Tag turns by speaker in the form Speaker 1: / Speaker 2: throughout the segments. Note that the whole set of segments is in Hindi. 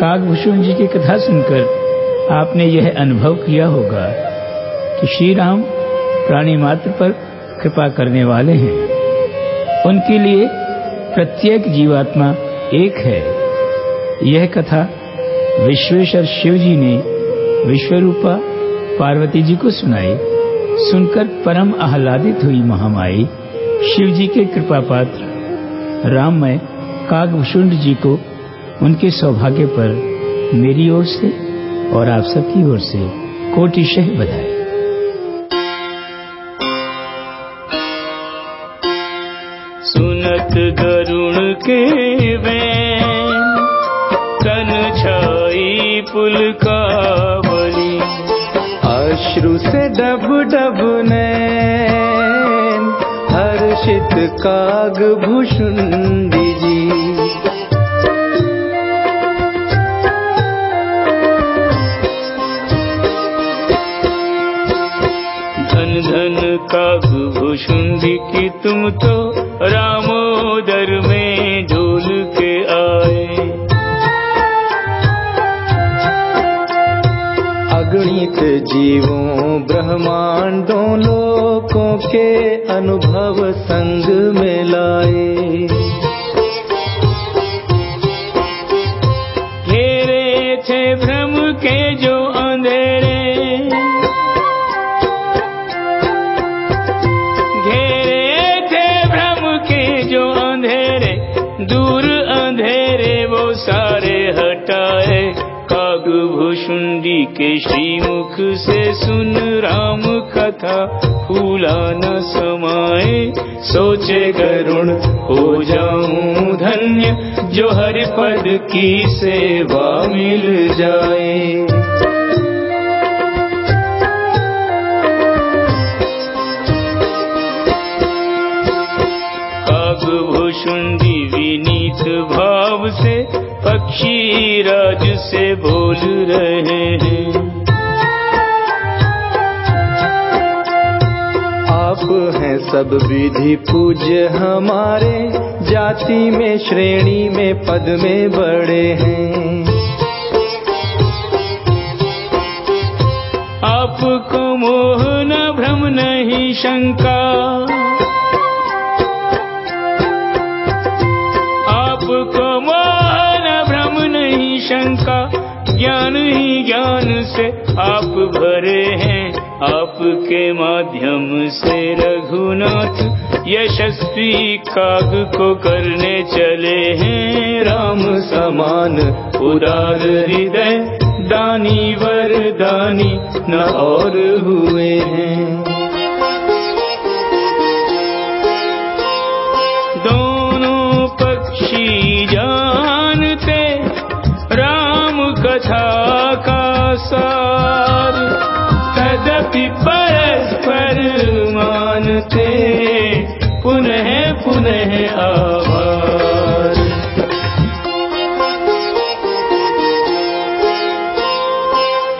Speaker 1: कागभूषण जी की कथा सुनकर आपने यह अनुभव किया होगा कि श्री राम प्राणी मात्र पर कृपा करने वाले हैं। उनके लिए प्रत्येक जीवात्मा एक है। यह कथा विश्वेश्वर शिव जी ने विश्वरूपा पार्वती जी को सुनाई। सुनकर परम आह्लादित हुई महामाई शिव जी के कृपा पात्र राम राममय कागभूषुंड जी को उनके सौभाग्य पर मेरी ओर से और आप सबकी ओर से कोटिशह बधाई।
Speaker 2: सुनत गरुण के बैन तन छाई पुल का बली
Speaker 3: अश्रु से डब डब नैन, हर्षित काग भूषुंडी जी
Speaker 2: का काग की तुम तो रामोदर में झूल के आए।
Speaker 3: अगणित जीवों, ब्रह्मांडों, लोकों के अनुभव संग में लाए।
Speaker 2: दूर अंधेरे वो सारे हटाए। काग भूषुंडी के श्रीमुख से सुन राम कथा। फूला न समाए, सोचे गरुण, हो जाऊँ धन्य। जो हरि पद की सेवा मिल जाए। भूषुंडी विनीत भाव से पक्षी राज से बोल रहे हैं।
Speaker 3: आप हैं सब विधि पूज्य हमारे जाति में श्रेणी में पद में बड़े हैं।
Speaker 2: आपको मोह न भ्रम नहीं शंका। शंका ज्ञान ही ज्ञान से आप भरे हैं। आपके माध्यम से रघुनाथ यशस्वी काग को करने चले हैं। राम समान उदार हृदय, दानी वरदानी न और हुए हैं। का सार तदपि परस्पर मानते पुनः पुनः आभार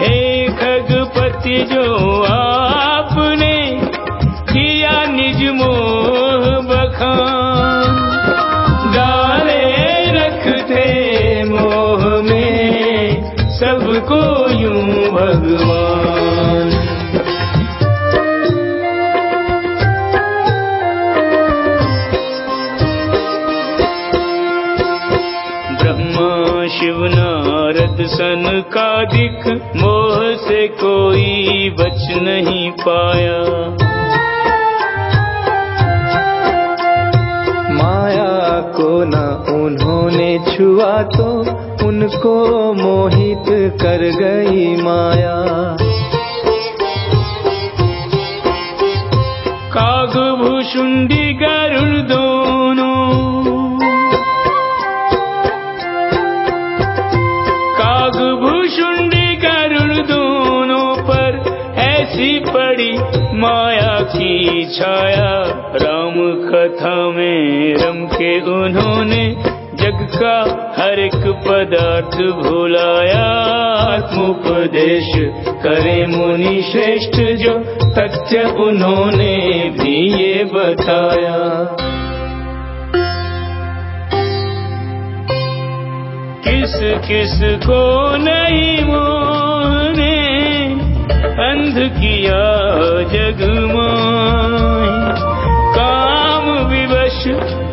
Speaker 2: हे खगपति, जो आपने किया निज मोह भगवान ब्रह्मा, शिव, नारद, सन का दिख, मोह से कोई बच नहीं पाया।
Speaker 3: माया को न उन्होंने छुआ तो उनको मोहित कर गई माया।
Speaker 2: काग भूषुंडी गरुड़ दोनों। काग भूषुंडी गरुड़ दोनों पर ऐसी पड़ी माया की छाया। राम कथा में रम के उन्होंने का हर एक पदार्थ भुलाया। आत्मोपदेश करे मुनि श्रेष्ठ जो तथ्य उन्होंने भी ये बताया। किस किस को नहीं मोहने, अंध किया जगमाई काम विवश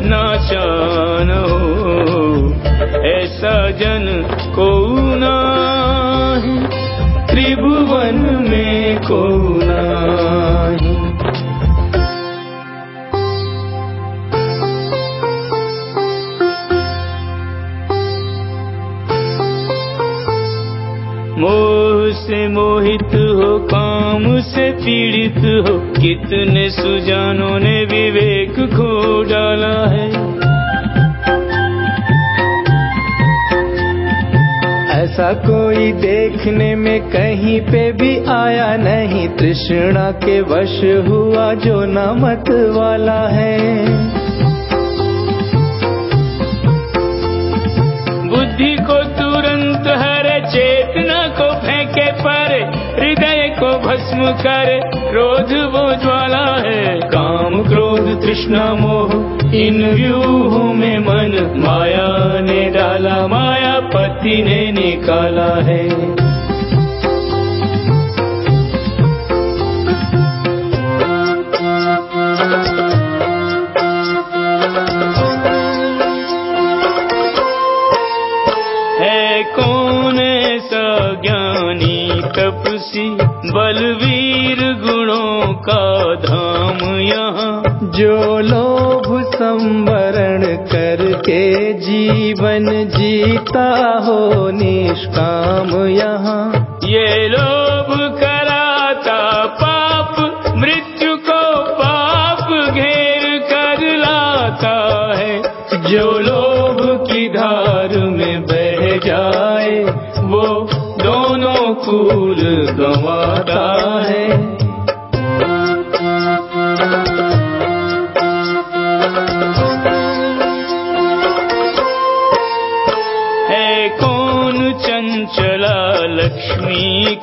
Speaker 2: नाचानो ऐसा जन को नाही त्रिभुवन में को नाही मोह से मोहित हो, काम से पीड़ित हो, कितने सुजानों ने विवेक खो डाला है।
Speaker 3: ऐसा कोई देखने में कहीं पे भी आया नहीं। तृष्णा के वश हुआ जो नामत वाला है।
Speaker 2: बुद्धि को तुरंत हरे चेतना को फेंके पर हृदय को भस्म कर क्रोध वो ज्वाला है। काम क्रोध तृष्णा मोह इन व्यूहों में मन माया ने डाला माया। पति ने निकाला है। कौन ऐसा ज्ञानी तपसी बलवीर गुणों का धाम यहाँ?
Speaker 3: जो लोभ संवरण जीवन जीता हो निष्काम यहाँ।
Speaker 2: ये लोभ कराता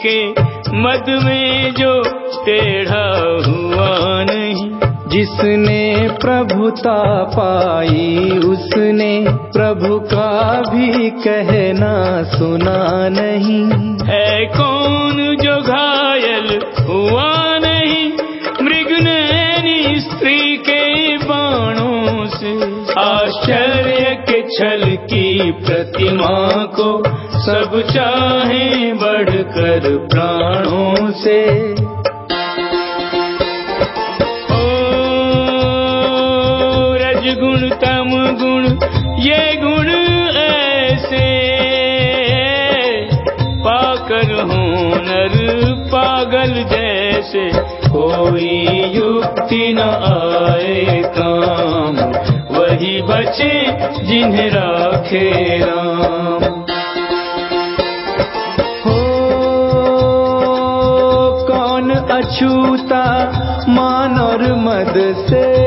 Speaker 2: के मद में जो टेढ़ा हुआ नहीं।
Speaker 3: जिसने प्रभुता पाई उसने प्रभु का भी कहना सुना नहीं।
Speaker 2: है कौन जो घायल आश्चर्य के छल की प्रतिमा को सब चाहे बढ़कर प्राणों से। ओ, रजगुण तम गुण, ये गुण ऐसे। पाकर हो नर पागल जैसे कोई युक्ति न आए काम। बचे, जिन्हें राखे राम।
Speaker 3: हो, कौन अछूता मान और मद से?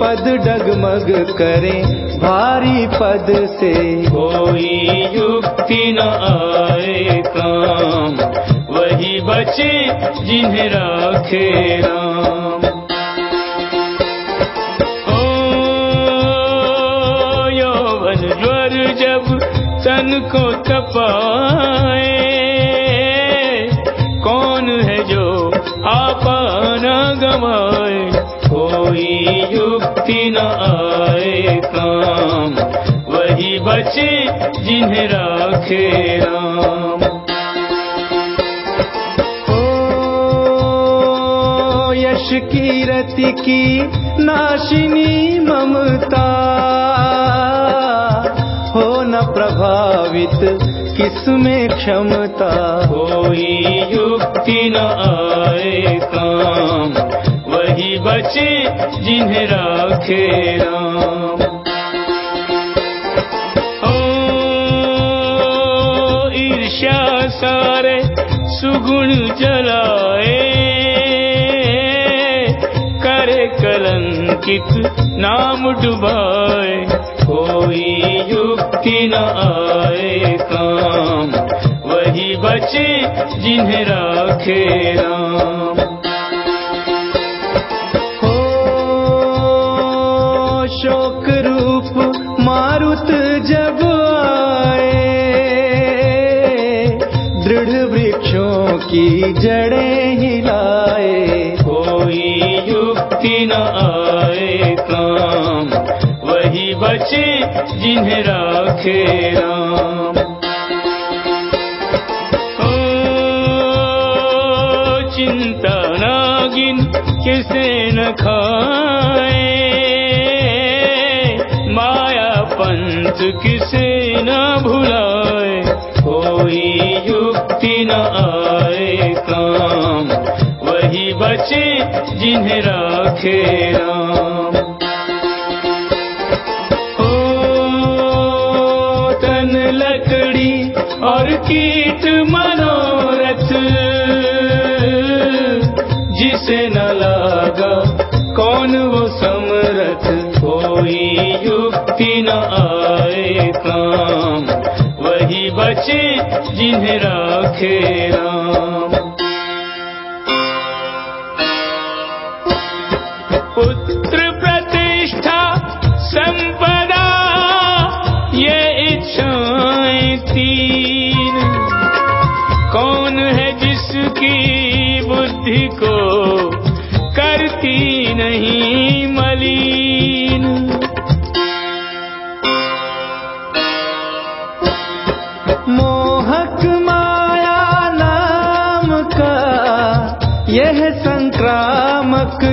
Speaker 3: पद डगमग करे भारी पद से।
Speaker 2: कोई युक्ति न आए काम, वही बचे, जिन्हें राखे राम। तन को तपाए कौन है जो आपा गवाए? कोई युक्ति न आए काम। वही बचे जिन्हें राखे राम।
Speaker 3: हो यश कीरति की नाशिनी ममता। प्रभावित किसमें क्षमता?
Speaker 2: कोई युक्ति न आए काम, वही बचे जिन्हें राखे राम। ओ, ईर्ष्या सारे सुगुण जलाए, करे कलंकित नाम डुबाए। कोई युक्ति न आए काम। वही बचे जिन्हें राखे राम। जिन्हें राखे राम। ओ, चिंता नागिन किसे न खाए। माया पंथ किसे न भुलाए, कोई युक्ति न आए काम। वही बचे जिन्हें राखे राम। और कीट मनोरथ, जिसे न लागा कौन वो समरथ? कोई युक्ति न आए काम, वही बचे जिन्हें राखे राम। नहीं मलिन।
Speaker 3: मोहक माया नाम का यह संक्रामक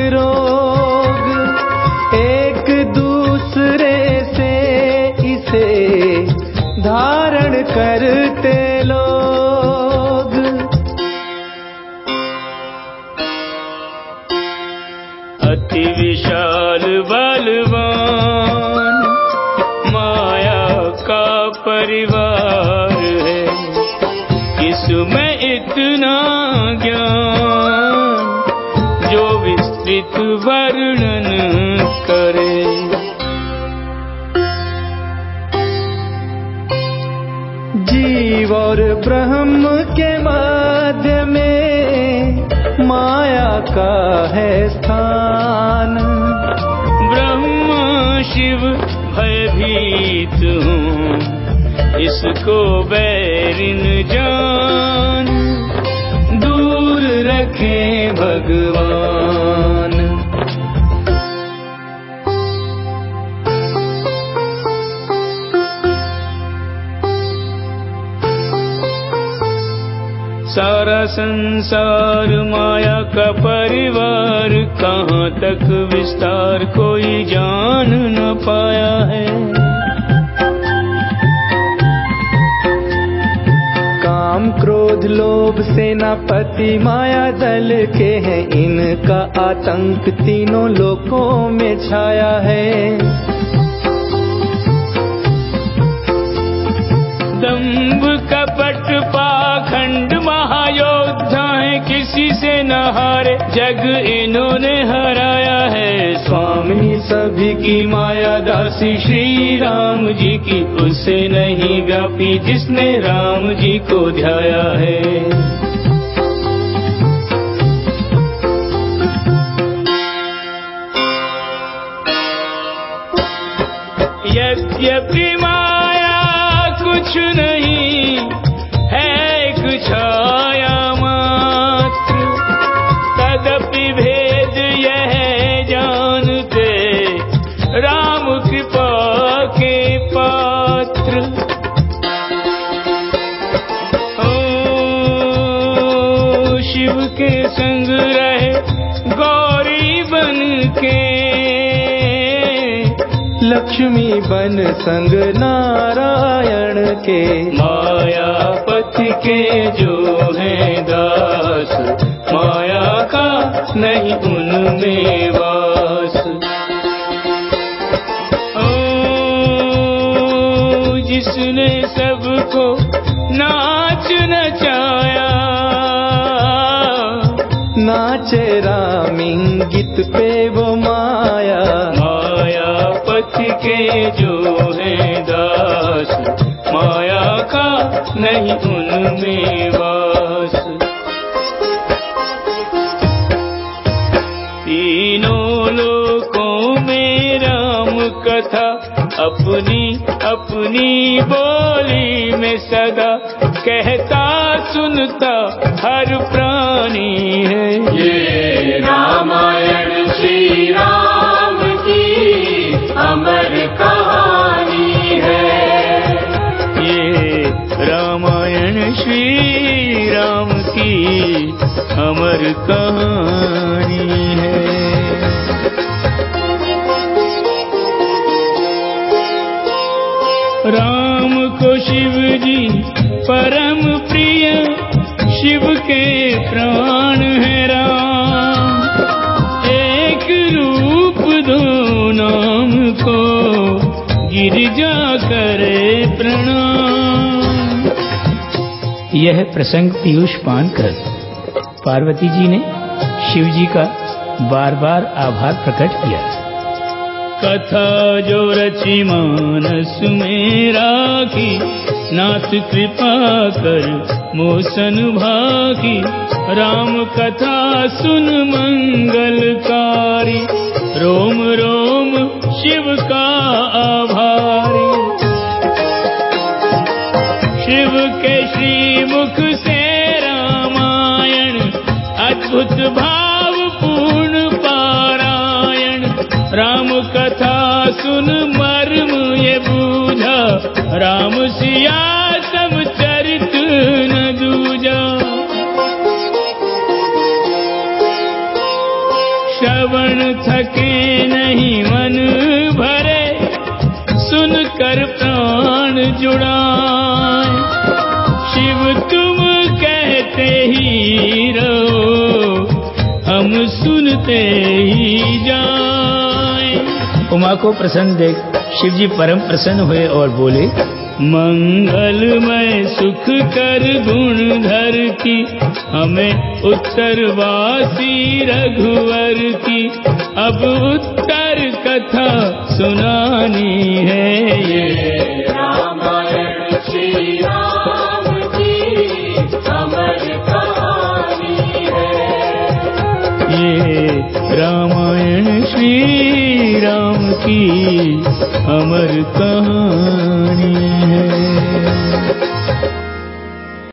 Speaker 2: इसमें इतना ज्ञान जो विस्तृत वर्णन करे।
Speaker 3: जीव और ब्रह्म के मध्य में माया का है स्थान।
Speaker 2: ब्रह्म शिव भयभीत हूँ इसको बैरिन रखे भगवान। सारा संसार माया का परिवार कहाँ तक विस्तार कोई जान न पाया है।
Speaker 3: लोभ सेनापति माया दल के हैं। इनका आतंक तीनों लोकों में छाया है।
Speaker 2: दम्भ कपट पाखंड महायोद्धा है किसी से न हारे, जग इन्होंने हराया है। स्वामी सभी की माया दासी श्री राम जी की उसे नहीं व्यापी जिसने राम जी को ध्याया है। यद्यपि माया कुछ नहीं है
Speaker 3: लक्ष्मी बन संग नारायण के।
Speaker 2: मायापति के जो है दास माया का नहीं उनमें वास। ओ जिसने सबको नाच नचाया।
Speaker 3: नाचे राम इंगित पे
Speaker 2: नहीं उनमें वास। तीनों लोकों में राम कथा अपनी अपनी बोली में सदा कहता सुनता हर प्राणी है।
Speaker 4: ये रामायण श्री राम अमर कहानी है।
Speaker 2: राम को शिव जी परम प्रिय, शिव के प्राण है राम। एक रूप दो नाम को गिरिजा करे प्रणाम।
Speaker 1: यह प्रसंग पीयूष पान कर पार्वती जी ने शिव जी का बार बार आभार प्रकट किया।
Speaker 2: कथा जो रची मानस मेरा की, नाथ कृपा कर मोसन भागी। राम कथा सुन मंगलकारी रोम रोम शिव का आभारी। शिव के राम कथा सुन मर्म ये बूझा। राम सिया सब चरित न दूजा। श्रवण थके नहीं मन भरे सुन कर प्राण जुड़ाए। शिव तुम कहते ही रहो हम सुनते ही जाए
Speaker 1: उमा को प्रसन्न देख शिव जी परम प्रसन्न हुए और बोले मंगल
Speaker 2: मंगलमय सुख कर गुण धर की हमें उत्तरवासी रघुवर की अब उत्तर कथा सुनानी है ये।
Speaker 4: रामायण श्री राम की अमर है
Speaker 2: ये रामायण श्री राम की अमर कहानी है।